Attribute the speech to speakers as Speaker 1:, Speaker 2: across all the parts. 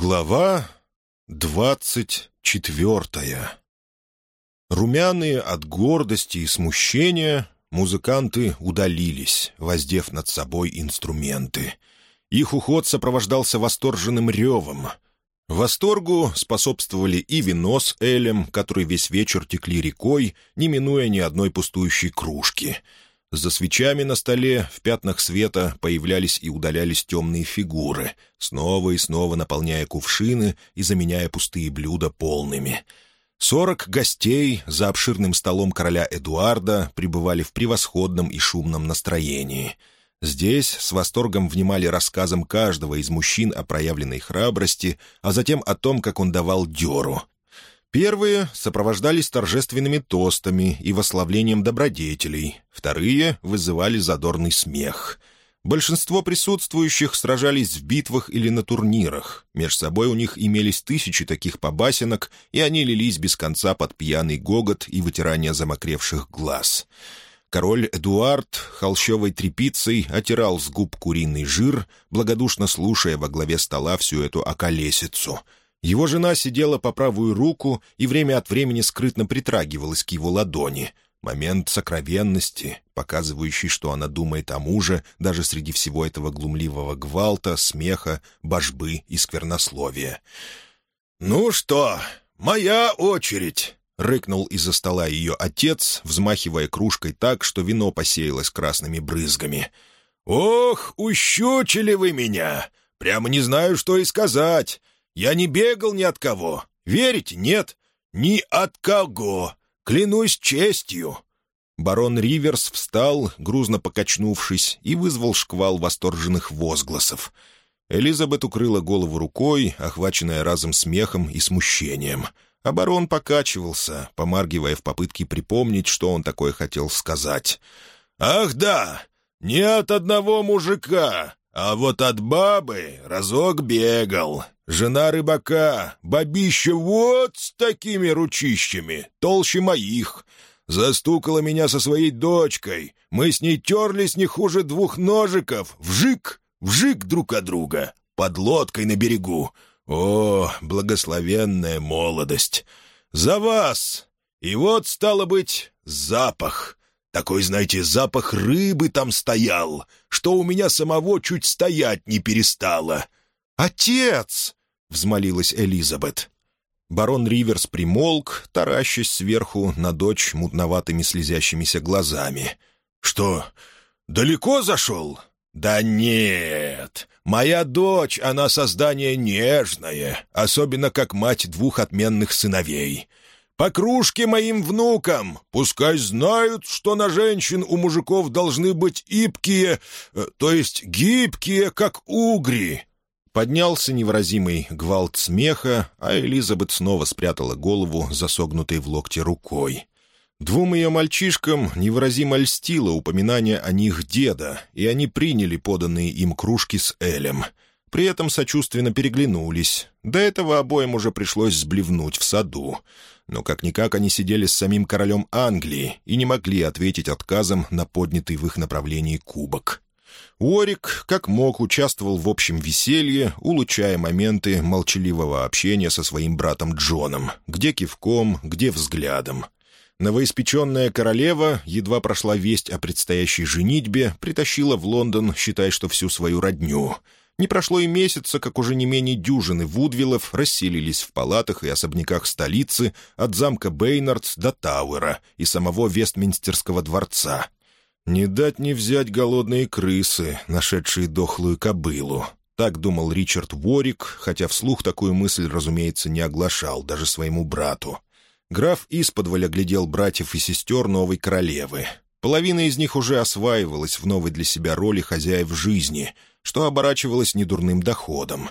Speaker 1: Глава двадцать четвертая Румяные от гордости и смущения, музыканты удалились, воздев над собой инструменты. Их уход сопровождался восторженным ревом. Восторгу способствовали и вино с Элем, который весь вечер текли рекой, не минуя ни одной пустующей кружки — за свечами на столе в пятнах света появлялись и удалялись темные фигуры, снова и снова наполняя кувшины и заменяя пустые блюда полными. Сорок гостей за обширным столом короля Эдуарда пребывали в превосходном и шумном настроении. Здесь с восторгом внимали рассказам каждого из мужчин о проявленной храбрости, а затем о том, как он давал дёру, Первые сопровождались торжественными тостами и восславлением добродетелей, вторые вызывали задорный смех. Большинство присутствующих сражались в битвах или на турнирах. Меж собой у них имелись тысячи таких побасенок, и они лились без конца под пьяный гогот и вытирание замокревших глаз. Король Эдуард холщовой трепицей отирал с губ куриный жир, благодушно слушая во главе стола всю эту околесицу — его жена сидела по правую руку и время от времени скрытно притрагивалась к его ладони. Момент сокровенности, показывающий, что она думает о муже даже среди всего этого глумливого гвалта, смеха, божбы и сквернословия. «Ну что, моя очередь!» — рыкнул из-за стола ее отец, взмахивая кружкой так, что вино посеялось красными брызгами. «Ох, ущучили вы меня! Прямо не знаю, что и сказать. Я не бегал ни от кого. Верите? Нет. Ни от кого. Клянусь честью». Барон Риверс встал, грузно покачнувшись, и вызвал шквал восторженных возгласов. Элизабет укрыла голову рукой, охваченная разом смехом и смущением. А барон покачивался, помаргивая в попытке припомнить, что он такое хотел сказать. «Ах да! Не от одного мужика! А вот от бабы разок бегал. Жена рыбака, бабища вот с такими ручищами, толще моих. Застукала меня со своей дочкой. Мы с ней терлись не хуже двух ножиков. Вжик, вжик друг от друга. Под лодкой на берегу. О, благословенная молодость! За вас! И вот, стало быть, запах. Такой, знаете, запах рыбы там стоял, что у меня самого чуть стоять не перестало». «Отец!» — взмолилась Элизабет. Барон Риверс примолк, таращась сверху на дочь мутноватыми слезящимися глазами. «Что, далеко зашел?» «Да нет! Моя дочь, она создание нежное, особенно как мать двух отменных сыновей по кружке моим внукам. Пускай знают, что на женщин у мужиков должны быть ипкие, э, то есть гибкие, как угри». Поднялся невыразимый гвалт смеха, а Элизабет снова спрятала голову, засогнутой в локте рукой. Двум ее мальчишкам невыразимо льстило упоминание о них деда, и они приняли поданные им кружки с Элем. При этом сочувственно переглянулись. До этого обоим уже пришлось сблевнуть в саду но как-никак они сидели с самим королем Англии и не могли ответить отказом на поднятый в их направлении кубок. Уорик, как мог, участвовал в общем веселье, улучшая моменты молчаливого общения со своим братом Джоном, где кивком, где взглядом. Новоиспеченная королева, едва прошла весть о предстоящей женитьбе, притащила в Лондон, считай, что всю свою родню — не прошло и месяца, как уже не менее дюжины Вудвиллов расселились в палатах и особняках столицы от замка Бейнардс до Тауэра и самого Вестминстерского дворца. «Не дать не взять голодные крысы, нашедшие дохлую кобылу», — так думал Ричард Ворик, хотя вслух такую мысль, разумеется, не оглашал даже своему брату. Граф исподволь глядел братьев и сестер новой королевы. Половина из них уже осваивалась в новой для себя роли хозяев жизни — что оборачивалось недурным доходом.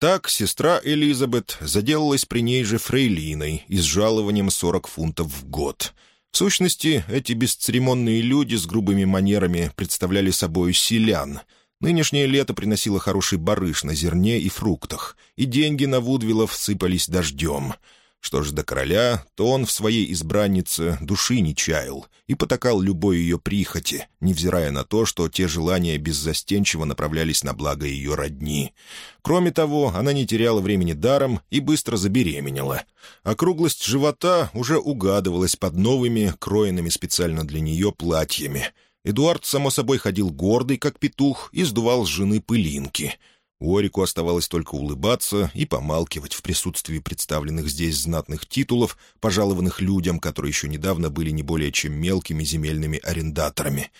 Speaker 1: Так сестра Элизабет заделалась при ней же фрейлиной и с жалованием 40 фунтов в год. В сущности, эти бесцеремонные люди с грубыми манерами представляли собой селян. Нынешнее лето приносило хороший барыш на зерне и фруктах, и деньги на Вудвиллов сыпались дождем — что ж до короля, то он в своей избраннице души не чаял и потакал любой ее прихоти, невзирая на то, что те желания беззастенчиво направлялись на благо ее родни. Кроме того, она не теряла времени даром и быстро забеременела. Округлость живота уже угадывалась под новыми, кроенными специально для нее платьями. Эдуард, само собой, ходил гордый, как петух, и сдувал с жены пылинки — Уорику оставалось только улыбаться и помалкивать в присутствии представленных здесь знатных титулов, пожалованных людям, которые еще недавно были не более чем мелкими земельными арендаторами.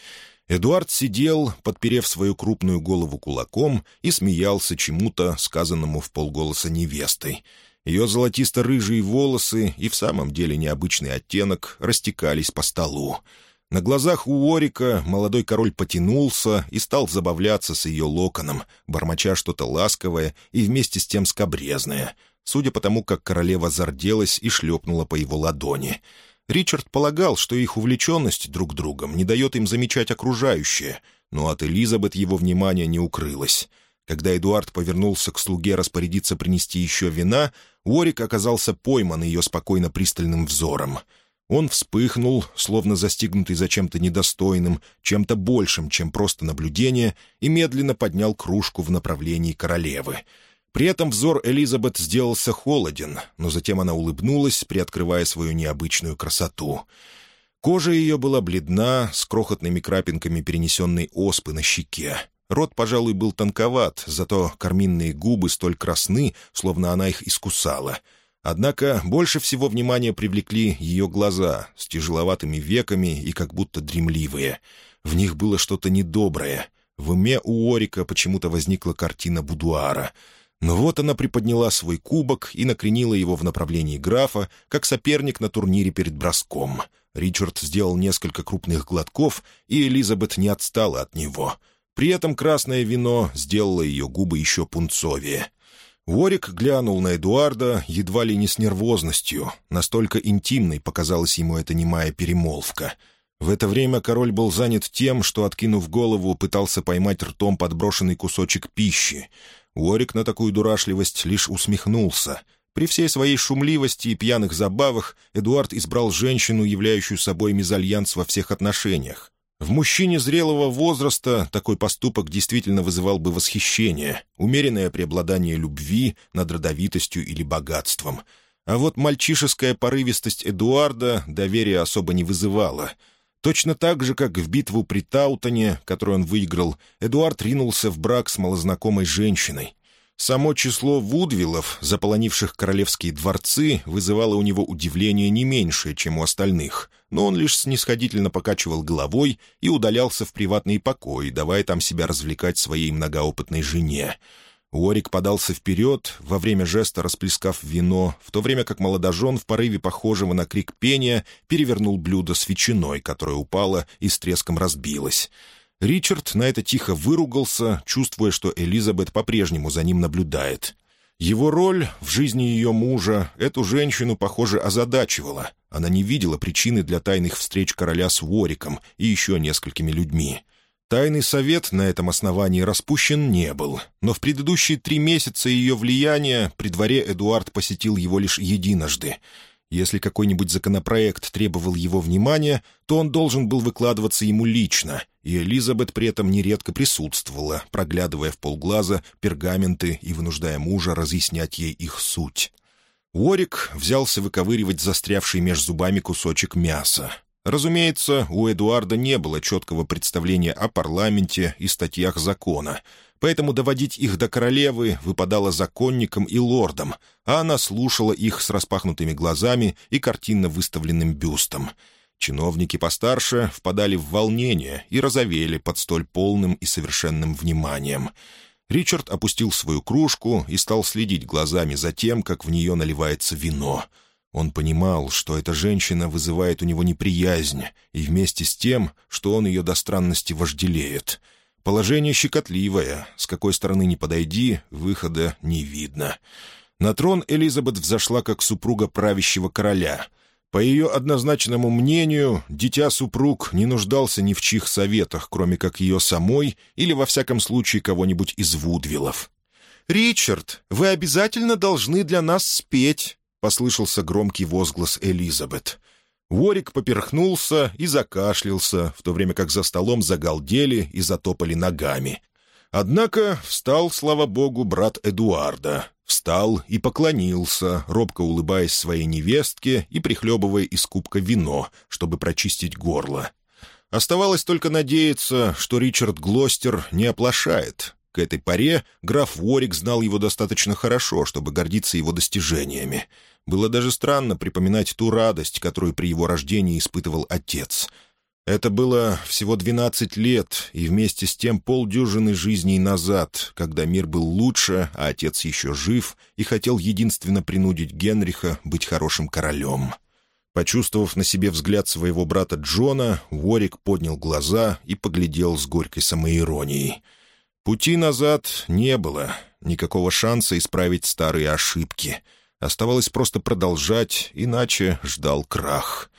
Speaker 1: Эдуард сидел, подперев свою крупную голову кулаком, и смеялся чему-то, сказанному в полголоса невестой. Ее золотисто-рыжие волосы и в самом деле необычный оттенок растекались по столу. На глазах у Орика молодой король потянулся и стал забавляться с ее локоном, бормоча что-то ласковое и вместе с тем скобрезное, судя по тому, как королева зарделась и шлепнула по его ладони. Ричард полагал, что их увлеченность друг другом не дает им замечать окружающее, но от Элизабет его внимание не укрылось. Когда Эдуард повернулся к слуге распорядиться принести еще вина, Уорик оказался пойман ее спокойно пристальным взором — он вспыхнул, словно застигнутый за чем-то недостойным, чем-то большим, чем просто наблюдение, и медленно поднял кружку в направлении королевы. При этом взор Элизабет сделался холоден, но затем она улыбнулась, приоткрывая свою необычную красоту. Кожа ее была бледна, с крохотными крапинками перенесенной оспы на щеке. Рот, пожалуй, был тонковат, зато карминные губы столь красны, словно она их искусала — Однако больше всего внимания привлекли ее глаза с тяжеловатыми веками и как будто дремливые. В них было что-то недоброе. В уме у Орика почему-то возникла картина будуара. Но вот она приподняла свой кубок и накренила его в направлении графа, как соперник на турнире перед броском. Ричард сделал несколько крупных глотков, и Элизабет не отстала от него. При этом красное вино сделало ее губы еще пунцовее — Ворик глянул на Эдуарда едва ли не с нервозностью. Настолько интимной показалась ему эта немая перемолвка. В это время король был занят тем, что, откинув голову, пытался поймать ртом подброшенный кусочек пищи. Уорик на такую дурашливость лишь усмехнулся. При всей своей шумливости и пьяных забавах Эдуард избрал женщину, являющую собой мезальянс во всех отношениях. В мужчине зрелого возраста такой поступок действительно вызывал бы восхищение, умеренное преобладание любви над родовитостью или богатством. А вот мальчишеская порывистость Эдуарда доверия особо не вызывала. Точно так же, как в битву при Таутоне, которую он выиграл, Эдуард ринулся в брак с малознакомой женщиной. Само число вудвиллов, заполонивших королевские дворцы, вызывало у него удивление не меньшее, чем у остальных — но он лишь снисходительно покачивал головой и удалялся в приватный покой, давая там себя развлекать своей многоопытной жене. Уорик подался вперед, во время жеста расплескав вино, в то время как молодожен в порыве похожего на крик пения перевернул блюдо с ветчиной, которое упало и с треском разбилось. Ричард на это тихо выругался, чувствуя, что Элизабет по-прежнему за ним наблюдает. Его роль в жизни ее мужа эту женщину, похоже, озадачивала. Она не видела причины для тайных встреч короля с Вориком и еще несколькими людьми. Тайный совет на этом основании распущен не был, но в предыдущие три месяца ее влияния при дворе Эдуард посетил его лишь единожды. Если какой-нибудь законопроект требовал его внимания, то он должен был выкладываться ему лично, и Элизабет при этом нередко присутствовала, проглядывая в полглаза пергаменты и вынуждая мужа разъяснять ей их суть. Уорик взялся выковыривать застрявший между зубами кусочек мяса. Разумеется, у Эдуарда не было четкого представления о парламенте и статьях закона, поэтому доводить их до королевы выпадало законникам и лордам, а она слушала их с распахнутыми глазами и картинно выставленным бюстом. Чиновники постарше впадали в волнение и розовели под столь полным и совершенным вниманием — Ричард опустил свою кружку и стал следить глазами за тем, как в нее наливается вино. Он понимал, что эта женщина вызывает у него неприязнь, и вместе с тем, что он ее до странности вожделеет. Положение щекотливое, с какой стороны не подойди, выхода не видно. На трон Элизабет взошла как супруга правящего короля — по ее однозначному мнению, дитя-супруг не нуждался ни в чьих советах, кроме как ее самой или, во всяком случае, кого-нибудь из Вудвиллов. «Ричард, вы обязательно должны для нас спеть!» — послышался громкий возглас Элизабет. Уорик поперхнулся и закашлялся, в то время как за столом загалдели и затопали ногами. Однако встал, слава богу, брат Эдуарда, Встал и поклонился, робко улыбаясь своей невестке и прихлебывая из кубка вино, чтобы прочистить горло. Оставалось только надеяться, что Ричард Глостер не оплошает. К этой поре граф Уорик знал его достаточно хорошо, чтобы гордиться его достижениями. Было даже странно припоминать ту радость, которую при его рождении испытывал отец — это было всего 12 лет и вместе с тем полдюжины жизней назад, когда мир был лучше, а отец еще жив и хотел единственно принудить Генриха быть хорошим королем. Почувствовав на себе взгляд своего брата Джона, Уорик поднял глаза и поглядел с горькой самоиронией. Пути назад не было, никакого шанса исправить старые ошибки. Оставалось просто продолжать, иначе ждал крах».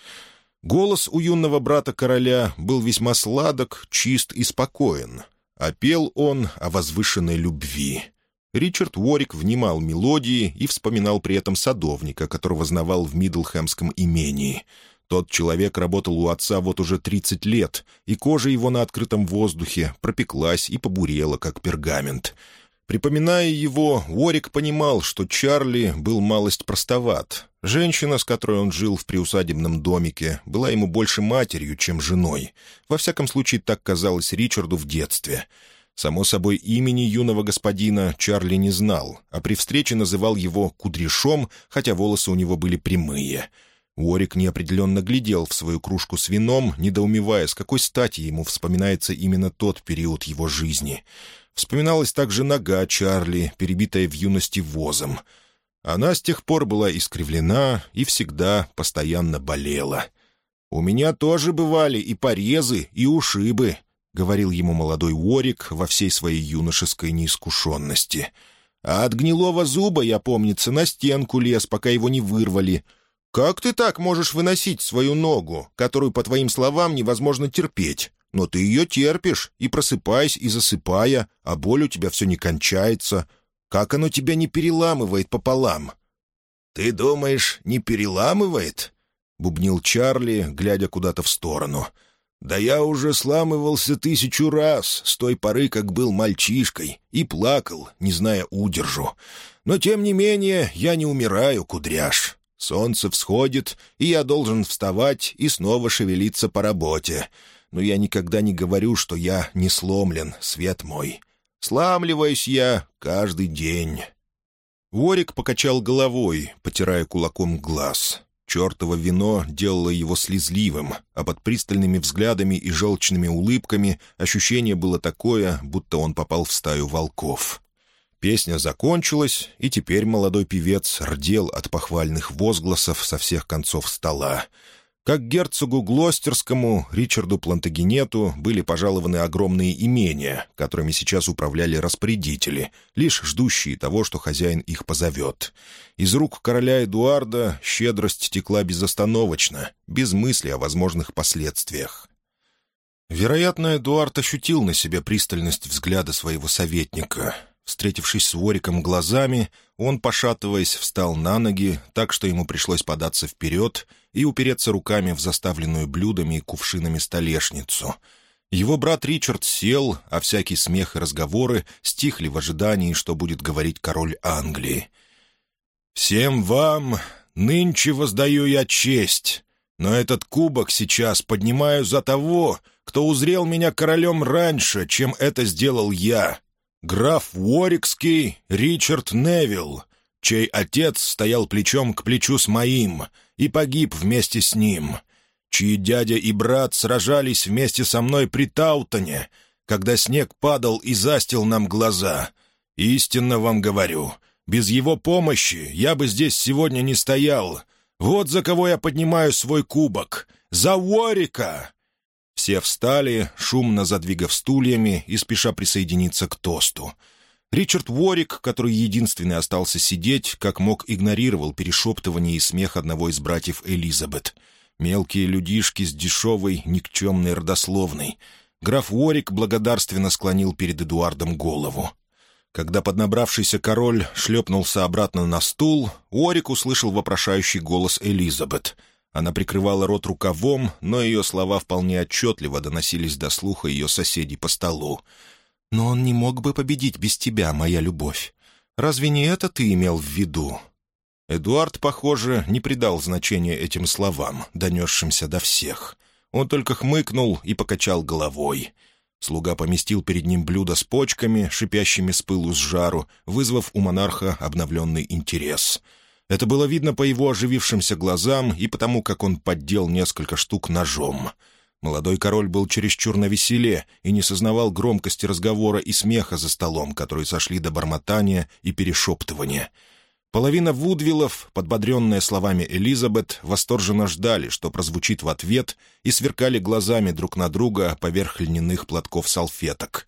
Speaker 1: Голос у юного брата короля был весьма сладок, чист и спокоен, а он о возвышенной любви. Ричард Уорик внимал мелодии и вспоминал при этом садовника, которого знавал в Мидлхэмском имении. Тот человек работал у отца вот уже 30 лет, и кожа его на открытом воздухе пропеклась и побурела, как пергамент — Припоминая его, Уорик понимал, что Чарли был малость простоват. Женщина, с которой он жил в приусадебном домике, была ему больше матерью, чем женой. Во всяком случае, так казалось Ричарду в детстве. Само собой, имени юного господина Чарли не знал, а при встрече называл его «кудряшом», хотя волосы у него были прямые. Уорик неопределенно глядел в свою кружку с вином, недоумевая, с какой стати ему вспоминается именно тот период его жизни — Вспоминалась также нога Чарли, перебитая в юности возом. Она с тех пор была искривлена и всегда постоянно болела. «У меня тоже бывали и порезы, и ушибы», — говорил ему молодой Уорик во всей своей юношеской неискушенности. «А от гнилого зуба, я помнится, на стенку лез, пока его не вырвали. Как ты так можешь выносить свою ногу, которую, по твоим словам, невозможно терпеть?» Но ты ее терпишь, и просыпаясь, и засыпая, а боль у тебя все не кончается. Как оно тебя не переламывает пополам?» «Ты думаешь, не переламывает?» — бубнил Чарли, глядя куда-то в сторону. «Да я уже сламывался тысячу раз с той поры, как был мальчишкой, и плакал, не зная удержу. Но, тем не менее, я не умираю, кудряш. Солнце всходит, и я должен вставать и снова шевелиться по работе но я никогда не говорю, что я не сломлен, свет мой. Сламливаюсь я каждый день». Ворик покачал головой, потирая кулаком глаз. Чертово вино делало его слезливым, а под пристальными взглядами и желчными улыбками ощущение было такое, будто он попал в стаю волков. Песня закончилась, и теперь молодой певец рдел от похвальных возгласов со всех концов стола. Как герцогу Глостерскому, Ричарду Плантагенету были пожалованы огромные имения, которыми сейчас управляли распорядители, лишь ждущие того, что хозяин их позовет. Из рук короля Эдуарда щедрость текла безостановочно, без мысли о возможных последствиях. Вероятно, Эдуард ощутил на себе пристальность взгляда своего советника. Встретившись с Вориком глазами, он, пошатываясь, встал на ноги, так что ему пришлось податься вперед — и упереться руками в заставленную блюдами и кувшинами столешницу. Его брат Ричард сел, а всякий смех и разговоры стихли в ожидании, что будет говорить король Англии. «Всем вам нынче воздаю я честь, но этот кубок сейчас поднимаю за того, кто узрел меня королем раньше, чем это сделал я. Граф Уорикский Ричард Невилл, чей отец стоял плечом к плечу с моим» и погиб вместе с ним, чьи дядя и брат сражались вместе со мной при Таутоне, когда снег падал и застил нам глаза. Истинно вам говорю, без его помощи я бы здесь сегодня не стоял. Вот за кого я поднимаю свой кубок. За Уорика!» Все встали, шумно задвигав стульями и спеша присоединиться к тосту — Ричард Уорик, который единственный остался сидеть, как мог игнорировал перешептывание и смех одного из братьев Элизабет. Мелкие людишки с дешевой, никчемной родословной. Граф Уорик благодарственно склонил перед Эдуардом голову. Когда поднабравшийся король шлепнулся обратно на стул, Уорик услышал вопрошающий голос Элизабет. Она прикрывала рот рукавом, но ее слова вполне отчетливо доносились до слуха ее соседей по столу. Но он не мог бы победить без тебя, моя любовь. Разве не это ты имел в виду?» Эдуард, похоже, не придал значения этим словам, донесшимся до всех. Он только хмыкнул и покачал головой. Слуга поместил перед ним блюдо с почками, шипящими с пылу с жару, вызвав у монарха обновленный интерес. Это было видно по его оживившимся глазам и потому, как он поддел несколько штук ножом — Молодой король был чересчур навеселе и не сознавал громкости разговора и смеха за столом, которые сошли до бормотания и перешептывания. Половина вудвиллов, подбодренная словами Элизабет, восторженно ждали, что прозвучит в ответ, и сверкали глазами друг на друга поверх льняных платков салфеток.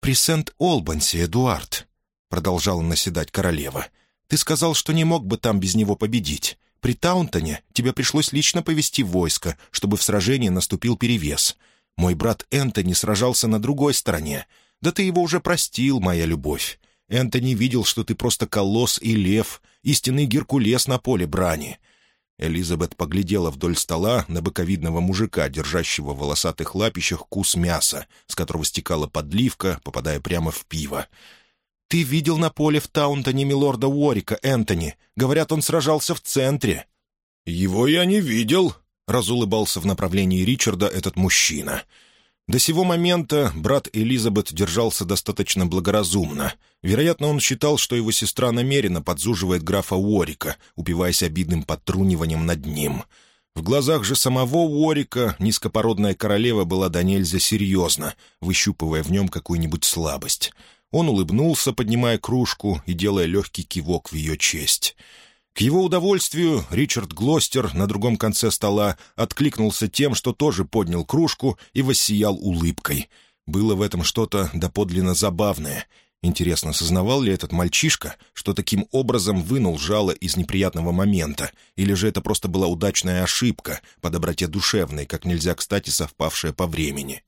Speaker 1: «При Сент-Олбансе, Эдуард», — продолжала наседать королева, — «ты сказал, что не мог бы там без него победить. При Таунтоне тебя пришлось лично повести войско, чтобы в сражении наступил перевес. Мой брат Энтони сражался на другой стороне. Да ты его уже простил, моя любовь. Энтони видел, что ты просто колосс и лев, истинный Геркулес на поле брани». Элизабет поглядела вдоль стола на боковидного мужика, держащего в волосатых лапищах кус мяса, с которого стекала подливка, попадая прямо в пиво. Ты видел на поле в Таунтоне милорда Уорика, Энтони. Говорят, он сражался в центре».
Speaker 2: «Его я не видел», —
Speaker 1: разулыбался в направлении Ричарда этот мужчина. До сего момента брат Элизабет держался достаточно благоразумно. Вероятно, он считал, что его сестра намеренно подзуживает графа Уорика, упиваясь обидным подтруниванием над ним. В глазах же самого Уорика низкопородная королева была до нельзя серьезно, выщупывая в нем какую-нибудь слабость — он улыбнулся, поднимая кружку и делая легкий кивок в ее честь. К его удовольствию Ричард Глостер на другом конце стола откликнулся тем, что тоже поднял кружку и воссиял улыбкой. Было в этом что-то доподлинно забавное. Интересно, сознавал ли этот мальчишка, что таким образом вынул жало из неприятного момента, или же это просто была удачная ошибка, по доброте душевной, как нельзя кстати совпавшая по времени?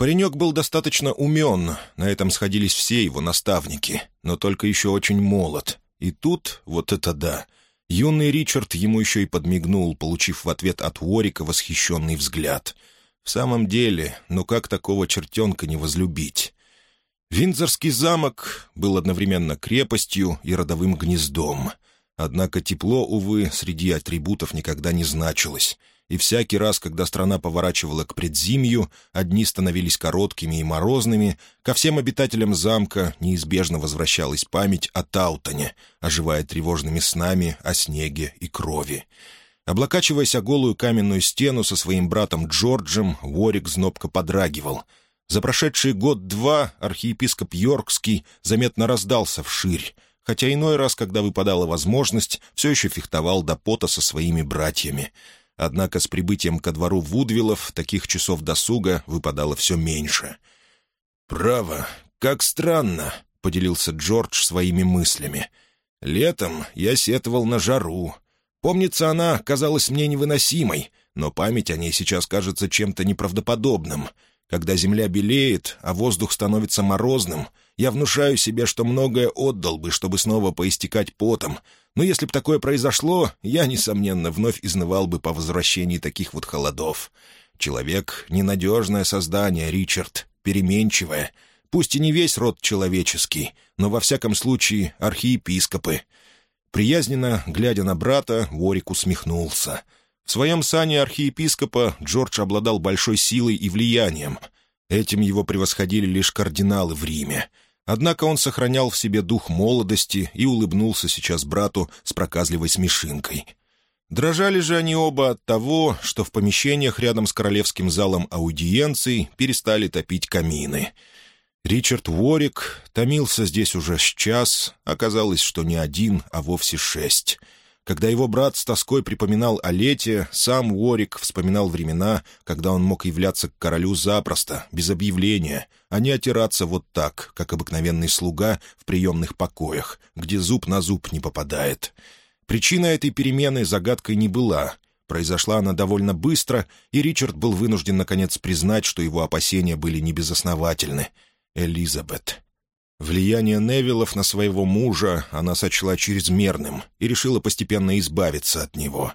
Speaker 1: Паренек был достаточно умен, на этом сходились все его наставники, но только еще очень молод. И тут, вот это да, юный Ричард ему еще и подмигнул, получив в ответ от Уорика восхищенный взгляд. В самом деле, ну как такого чертенка не возлюбить? Виндзорский замок был одновременно крепостью и родовым гнездом. Однако тепло, увы, среди атрибутов никогда не значилось — и всякий раз, когда страна поворачивала к предзимью, одни становились короткими и морозными, ко всем обитателям замка неизбежно возвращалась память о Таутоне, оживая тревожными снами о снеге и крови. Облокачиваясь о голую каменную стену со своим братом Джорджем, Ворик знобко подрагивал. За прошедший год-два архиепископ Йоркский заметно раздался вширь, хотя иной раз, когда выпадала возможность, все еще фехтовал до пота со своими братьями — однако с прибытием ко двору Вудвиллов таких часов досуга выпадало все меньше.
Speaker 2: «Право, как странно», — поделился Джордж своими мыслями. «Летом я сетовал на жару. Помнится, она казалась мне невыносимой, но память о ней сейчас кажется чем-то неправдоподобным. Когда земля белеет, а воздух становится морозным, я внушаю себе, что многое отдал бы, чтобы снова поистекать потом, но если бы такое произошло, я, несомненно, вновь изнывал бы по возвращении таких вот холодов. Человек — ненадежное создание, Ричард, переменчивое. Пусть и не весь род человеческий, но во всяком случае архиепископы. Приязненно, глядя на брата, Ворик усмехнулся. В своем сане архиепископа Джордж обладал большой силой и влиянием. Этим его превосходили лишь кардиналы в Риме — Однако он сохранял в себе дух молодости и улыбнулся сейчас брату с проказливой смешинкой. Дрожали же они оба от того, что в помещениях рядом с королевским залом аудиенций перестали топить камины. Ричард Уорик томился здесь уже с час, оказалось, что не один, а вовсе шесть — когда его брат с тоской припоминал о лете, сам Уорик вспоминал времена, когда он мог являться к королю запросто, без объявления, а не отираться вот так, как обыкновенный слуга в приемных покоях, где зуб на зуб не попадает. Причина этой перемены загадкой не была. Произошла она довольно быстро, и Ричард был вынужден, наконец, признать, что его опасения были небезосновательны. Элизабет.
Speaker 1: Влияние Невиллов на своего мужа она сочла чрезмерным и решила постепенно избавиться от него.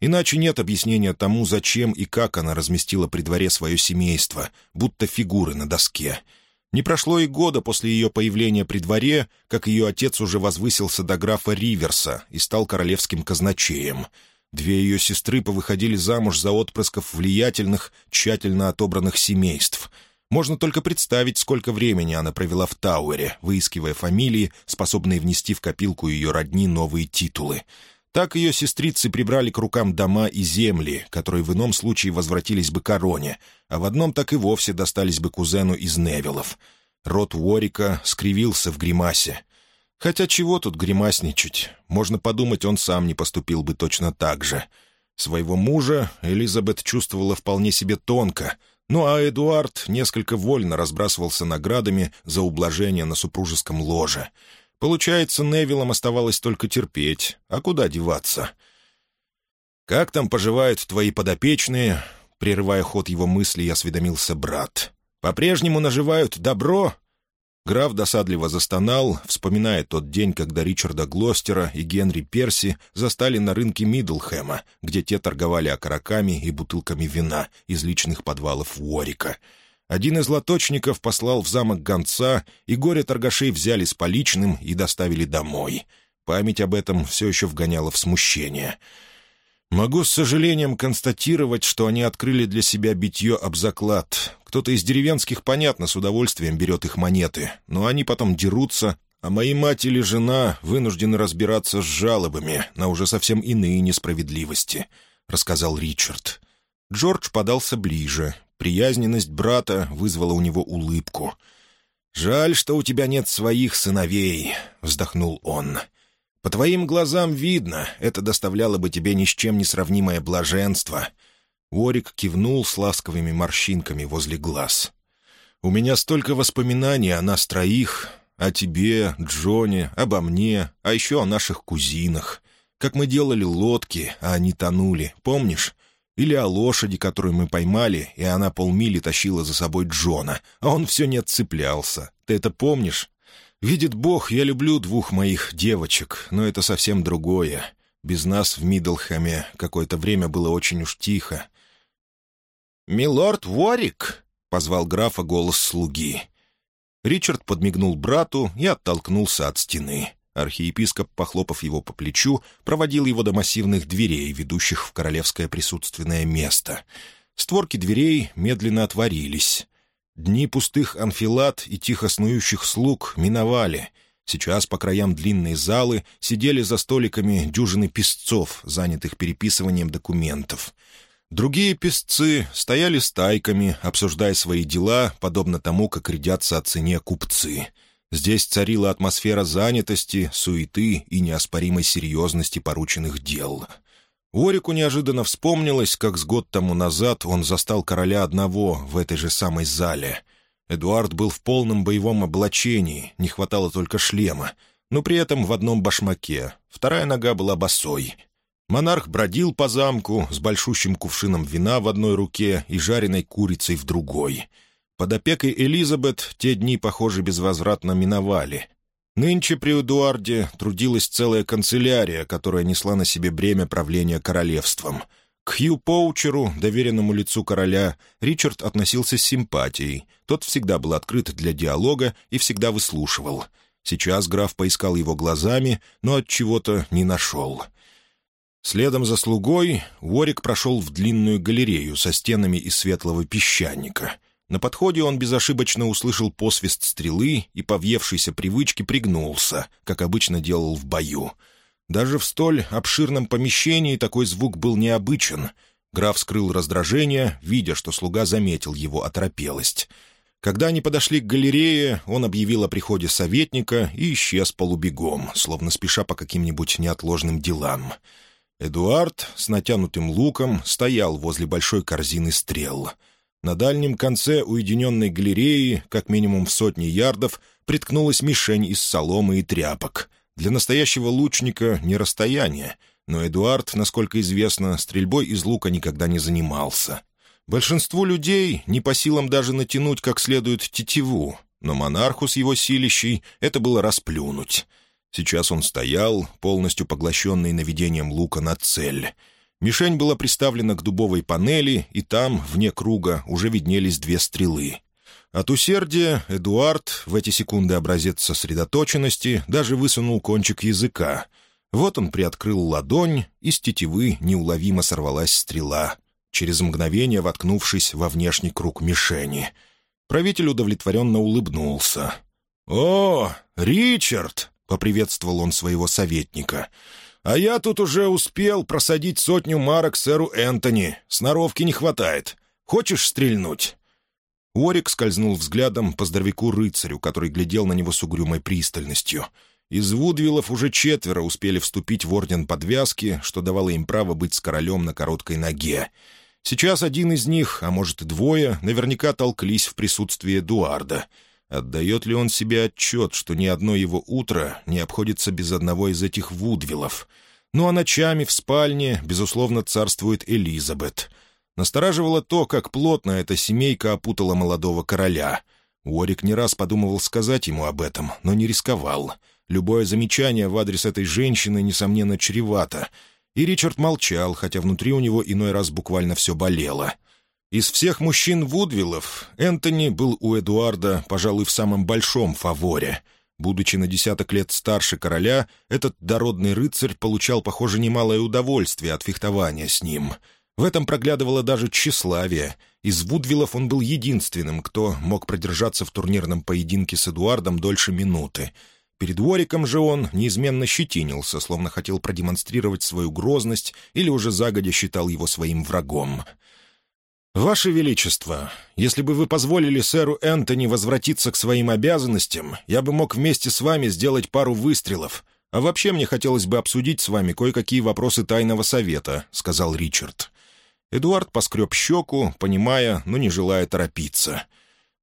Speaker 1: Иначе нет объяснения тому, зачем и как она разместила при дворе свое семейство, будто фигуры на доске. Не прошло и года после ее появления при дворе, как ее отец уже возвысился до графа Риверса и стал королевским казначеем. Две ее сестры повыходили замуж за отпрысков влиятельных, тщательно отобранных семейств — можно только представить, сколько времени она провела в Тауэре, выискивая фамилии, способные внести в копилку ее родни новые титулы. Так ее сестрицы прибрали к рукам дома и земли, которые в ином случае возвратились бы короне, а в одном так и вовсе достались бы кузену из Невилов. Рот Уорика скривился в гримасе. Хотя чего тут гримасничать? Можно подумать, он сам не поступил бы точно так же. Своего мужа Элизабет чувствовала вполне себе тонко — ну а Эдуард несколько вольно разбрасывался наградами за ублажение на супружеском ложе. Получается, Невилам оставалось только терпеть. А куда деваться? «Как там поживают твои подопечные?» Прерывая ход его мыслей, осведомился брат. «По-прежнему наживают добро?» Граф досадливо застонал, вспоминая тот день, когда Ричарда Глостера и Генри Перси застали на рынке Мидлхэма, где те торговали окороками и бутылками вина из личных подвалов Уорика. Один из лоточников послал в замок гонца, и горе-торгашей взяли с поличным и доставили домой. Память об этом все еще вгоняла в смущение — Могу с сожалением констатировать, что они открыли для себя битье об заклад. Кто-то из деревенских, понятно, с удовольствием берет их монеты, но они потом дерутся, а мои мать или жена вынуждены разбираться с жалобами на уже совсем иные несправедливости», — рассказал Ричард. Джордж подался ближе. Приязненность брата вызвала у него улыбку. «Жаль, что у тебя нет своих сыновей», — вздохнул он. «Он». По твоим глазам видно, это доставляло бы тебе ни с чем не сравнимое блаженство». Уорик кивнул с ласковыми морщинками возле глаз. «У меня столько воспоминаний о нас троих, о тебе, Джоне, обо мне, а еще о наших кузинах. Как мы делали лодки, а они тонули, помнишь? Или о лошади, которую мы поймали, и она полмили тащила за собой Джона, а он все не отцеплялся. Ты это помнишь? Видит Бог, я люблю двух моих девочек, но это совсем другое. Без нас в Мидлхэме какое-то время было очень уж тихо. «Милорд Ворик! — позвал графа голос слуги. Ричард подмигнул брату и оттолкнулся от стены. Архиепископ, похлопав его по плечу, проводил его до массивных дверей, ведущих в королевское присутственное место. Створки дверей медленно отворились. Дни пустых анфилат и тихо снующих слуг миновали. Сейчас по краям длинной залы сидели за столиками дюжины песцов, занятых переписыванием документов. Другие песцы стояли стайками, обсуждая свои дела, подобно тому, как рядятся о цене купцы. Здесь царила атмосфера занятости, суеты и неоспоримой серьезности порученных дел — Ворику неожиданно вспомнилось, как с год тому назад он застал короля одного в этой же самой зале. Эдуард был в полном боевом облачении, не хватало только шлема, но при этом в одном башмаке, вторая нога была босой. Монарх бродил по замку с большущим кувшином вина в одной руке и жареной курицей в другой. Под опекой Элизабет те дни, похоже, безвозвратно миновали, Нынче при Эдуарде трудилась целая канцелярия, которая несла на себе бремя правления королевством. К Хью Поучеру, доверенному лицу короля, Ричард относился с симпатией. Тот всегда был открыт для диалога и всегда выслушивал. Сейчас граф поискал его глазами, но от чего-то не нашел. Следом за слугой Уорик прошел в длинную галерею со стенами из светлого песчаника — на подходе он безошибочно услышал посвист стрелы и по въевшейся привычке пригнулся, как обычно делал в бою. Даже в столь обширном помещении такой звук был необычен. Граф скрыл раздражение, видя, что слуга заметил его оторопелость. Когда они подошли к галерее, он объявил о приходе советника и исчез полубегом, словно спеша по каким-нибудь неотложным делам. Эдуард с натянутым луком стоял возле большой корзины стрел — на дальнем конце уединенной галереи, как минимум в сотни ярдов, приткнулась мишень из соломы и тряпок. Для настоящего лучника не расстояние, но Эдуард, насколько известно, стрельбой из лука никогда не занимался. Большинству людей не по силам даже натянуть как следует тетиву, но монарху с его силищей это было расплюнуть. Сейчас он стоял, полностью поглощенный наведением лука на цель — Мишень была приставлена к дубовой панели, и там, вне круга, уже виднелись две стрелы. От усердия Эдуард, в эти секунды образец сосредоточенности, даже высунул кончик языка. Вот он приоткрыл ладонь, и с тетивы неуловимо сорвалась стрела, через мгновение воткнувшись во внешний круг мишени. Правитель удовлетворенно улыбнулся. «О, Ричард!» — поприветствовал он своего советника — а я тут уже успел просадить сотню марок сэру Энтони. Сноровки не хватает. Хочешь стрельнуть?» Уорик скользнул взглядом по здоровяку-рыцарю, который глядел на него с угрюмой пристальностью. Из Вудвиллов уже четверо успели вступить в орден подвязки, что давало им право быть с королем на короткой ноге. Сейчас один из них, а может и двое, наверняка толклись в присутствии Эдуарда — Отдает ли он себе отчет, что ни одно его утро не обходится без одного из этих вудвилов? Ну а ночами в спальне, безусловно, царствует Элизабет. Настораживало то, как плотно эта семейка опутала молодого короля. Уорик не раз подумывал сказать ему об этом, но не рисковал. Любое замечание в адрес этой женщины, несомненно, чревато. И Ричард молчал, хотя внутри у него иной раз буквально все болело — из всех мужчин Вудвиллов Энтони был у Эдуарда, пожалуй, в самом большом фаворе. Будучи на десяток лет старше короля, этот дородный рыцарь получал, похоже, немалое удовольствие от фехтования с ним. В этом проглядывало даже тщеславие. Из Вудвиллов он был единственным, кто мог продержаться в турнирном поединке с Эдуардом дольше минуты. Перед Уориком же он неизменно щетинился, словно хотел продемонстрировать свою грозность или уже загодя считал его своим врагом. «Ваше Величество, если бы вы позволили сэру Энтони возвратиться к своим обязанностям, я бы мог вместе с вами сделать пару выстрелов. А вообще мне хотелось бы обсудить с вами кое-какие вопросы тайного совета», — сказал Ричард. Эдуард поскреб щеку, понимая, но не желая торопиться.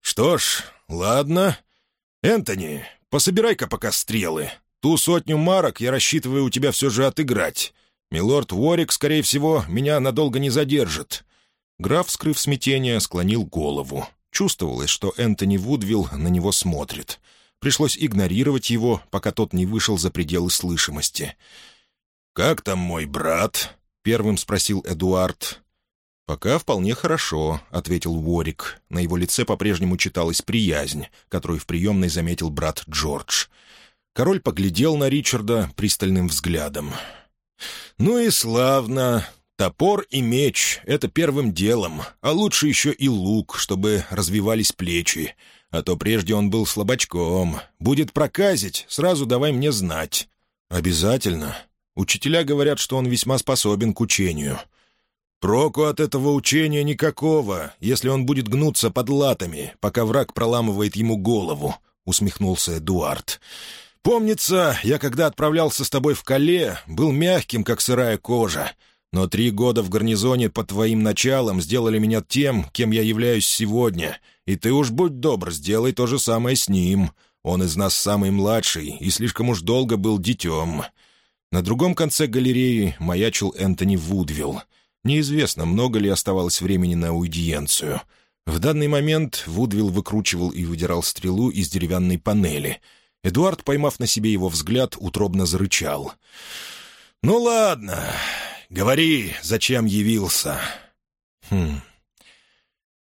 Speaker 1: «Что ж, ладно. Энтони, пособирай-ка пока стрелы. Ту сотню марок я рассчитываю у тебя все же отыграть. Милорд Уорик, скорее всего, меня надолго не задержит». Граф, скрыв смятение, склонил голову. Чувствовалось, что Энтони Вудвилл на него смотрит. Пришлось игнорировать его, пока тот не вышел за пределы слышимости. «Как там мой брат?» — первым спросил Эдуард. «Пока вполне хорошо», — ответил Уорик. На его лице по-прежнему читалась приязнь, которую в приемной заметил брат Джордж. Король поглядел на Ричарда пристальным взглядом. «Ну и славно. Топор и меч — это первым делом, а лучше еще и лук, чтобы развивались плечи. А то прежде он был слабачком. Будет проказить, сразу давай мне знать. Обязательно. Учителя говорят, что он весьма способен к учению. Проку от этого учения никакого, если он будет гнуться под латами, пока враг проламывает ему голову, — усмехнулся Эдуард. «Помнится, я когда отправлялся с тобой в Кале, был мягким, как сырая кожа». Но три года в гарнизоне под твоим началом сделали меня тем, кем я являюсь сегодня. И ты уж будь добр, сделай то же самое с ним. Он из нас самый младший и слишком уж долго был детем». На другом конце галереи маячил Энтони Вудвилл. Неизвестно, много ли оставалось времени на аудиенцию. В данный момент Вудвилл выкручивал и выдирал стрелу из деревянной панели. Эдуард, поймав на себе его взгляд, утробно зарычал. «Ну ладно, «Говори, зачем явился?» «Хм...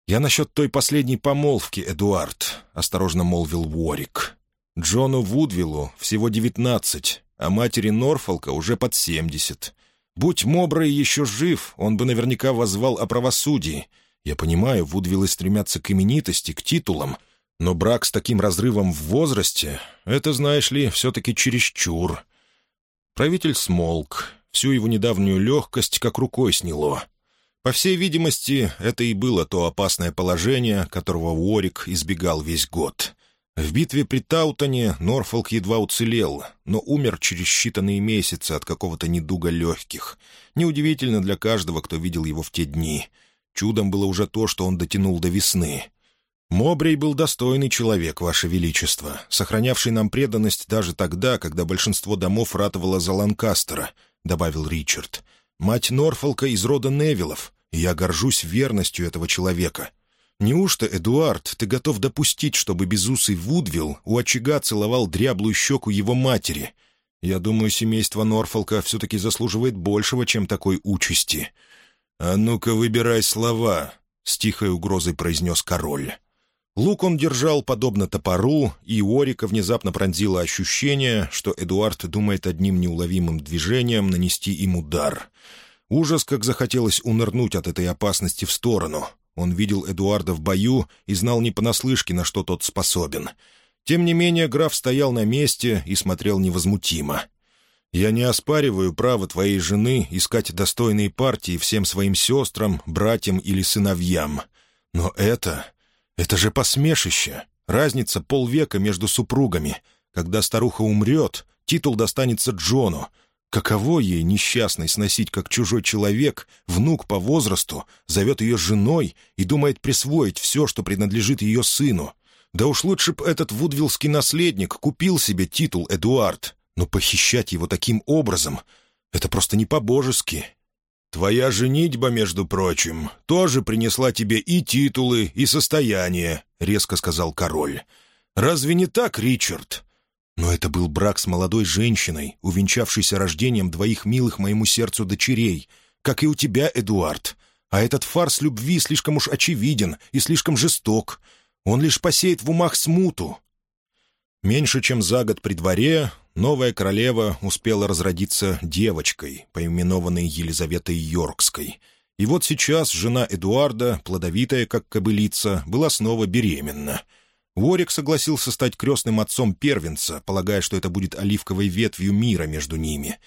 Speaker 1: Я насчет той последней помолвки, Эдуард», — осторожно молвил Уорик. «Джону Вудвиллу всего девятнадцать, а матери Норфолка уже под семьдесят. Будь Моброй еще жив, он бы наверняка возвал о правосудии. Я понимаю, Вудвиллы стремятся к именитости, к титулам, но брак с таким разрывом в возрасте — это, знаешь ли, все-таки чересчур». Правитель смолк, всю его недавнюю легкость как рукой сняло. По всей видимости, это и было то опасное положение, которого Уорик избегал весь год. В битве при Таутоне Норфолк едва уцелел, но умер через считанные месяцы от какого-то недуга легких. Неудивительно для каждого, кто видел его в те дни. Чудом было уже то, что он дотянул до весны. Мобрей был достойный человек, Ваше Величество, сохранявший нам преданность даже тогда, когда большинство домов ратовало за Ланкастера —— добавил Ричард. «Мать Норфолка из рода Невилов, и я горжусь верностью этого человека. Неужто, Эдуард, ты готов допустить, чтобы безусый Вудвилл у очага целовал дряблую щеку его матери? Я думаю, семейство Норфолка все-таки заслуживает большего, чем такой участи».
Speaker 2: «А ну-ка, выбирай слова», — с тихой угрозой произнес король.
Speaker 1: Лук он держал подобно топору, и Орика внезапно пронзило ощущение, что Эдуард думает одним неуловимым движением нанести им удар. Ужас, как захотелось унырнуть от этой опасности в сторону. Он видел Эдуарда в бою и знал не понаслышке, на что тот способен. Тем не менее, граф стоял на месте и смотрел невозмутимо. «Я не оспариваю право твоей жены искать достойные партии всем своим сестрам, братьям или сыновьям. Но это это же посмешище. Разница полвека между супругами. Когда старуха умрет, титул достанется Джону. Каково ей, несчастной, сносить, как чужой человек, внук по возрасту, зовет ее женой и думает присвоить все, что принадлежит ее сыну? Да уж лучше б этот вудвиллский наследник купил себе титул Эдуард, но похищать его таким образом — это просто не по-божески Твоя женитьба, между прочим, тоже принесла тебе и титулы, и состояние», — резко сказал король. «Разве не так, Ричард?» Но это был брак с молодой женщиной, увенчавшейся рождением двоих милых моему сердцу дочерей, как и у тебя, Эдуард. А этот фарс любви слишком уж очевиден и слишком жесток. Он лишь посеет в умах смуту». Меньше чем за год при дворе Новая королева успела разродиться девочкой, поименованной Елизаветой Йоркской. И вот сейчас жена Эдуарда, плодовитая как кобылица, была снова беременна. Уорик согласился стать крестным отцом первенца, полагая, что это будет оливковой ветвью мира между ними.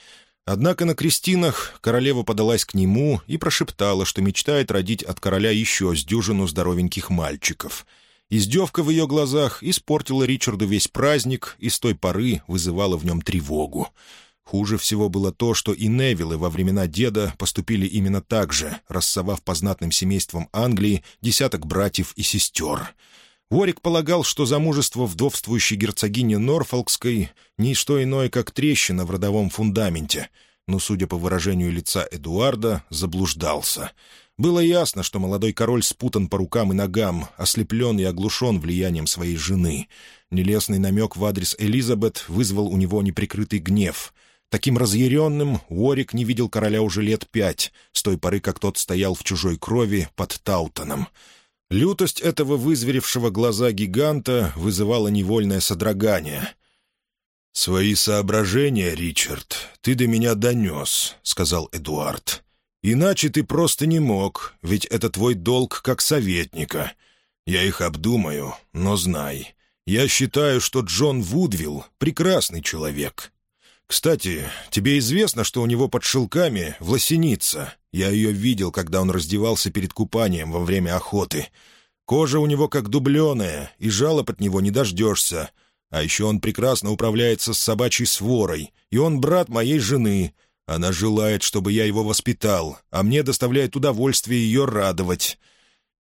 Speaker 1: Однако на крестинах королева подалась к нему и прошептала, что мечтает родить от короля еще с дюжину здоровеньких мальчиков — Издевка в ее глазах испортила Ричарду весь праздник и с той поры вызывала в нем тревогу. Хуже всего было то, что и Невиллы во времена деда поступили именно так же, рассовав по знатным семействам Англии десяток братьев и сестер. Ворик полагал, что замужество вдовствующей герцогини Норфолкской — не что иное, как трещина в родовом фундаменте, но, судя по выражению лица Эдуарда, заблуждался — было ясно, что молодой король спутан по рукам и ногам, ослеплен и оглушен влиянием своей жены. Нелестный намек в адрес Элизабет вызвал у него неприкрытый гнев. Таким разъяренным Уорик не видел короля уже лет пять, с той поры, как тот стоял в чужой крови под Таутоном. Лютость этого вызверевшего глаза гиганта вызывала невольное содрогание.
Speaker 2: «Свои соображения, Ричард, ты до меня донес», — сказал Эдуард. Иначе ты просто не мог, ведь это твой долг как советника. Я их обдумаю, но знай, я считаю, что Джон Вудвилл — прекрасный человек. Кстати, тебе известно, что у него под шелками власеница. Я ее видел, когда он раздевался перед купанием во время охоты. Кожа у него как дубленая, и жалоб от него не дождешься. А еще он прекрасно управляется с собачьей сворой, и он брат моей жены — она желает, чтобы я его воспитал, а мне доставляет удовольствие ее радовать».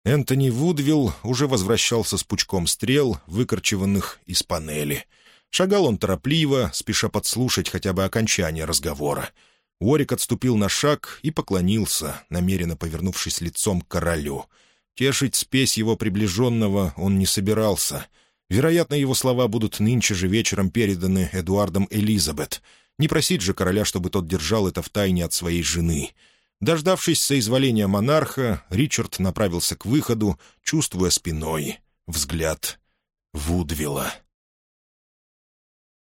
Speaker 2: Энтони Вудвилл уже возвращался с пучком стрел, выкорчеванных из панели. Шагал он торопливо, спеша подслушать хотя бы окончание разговора. Уорик отступил на шаг и поклонился, намеренно повернувшись лицом к королю. Тешить спесь его приближенного он не собирался. Вероятно, его слова будут нынче же вечером переданы Эдуардом Элизабет — не просить же короля, чтобы тот держал это в тайне от своей жены. Дождавшись соизволения монарха, Ричард направился к выходу, чувствуя спиной взгляд Вудвилла.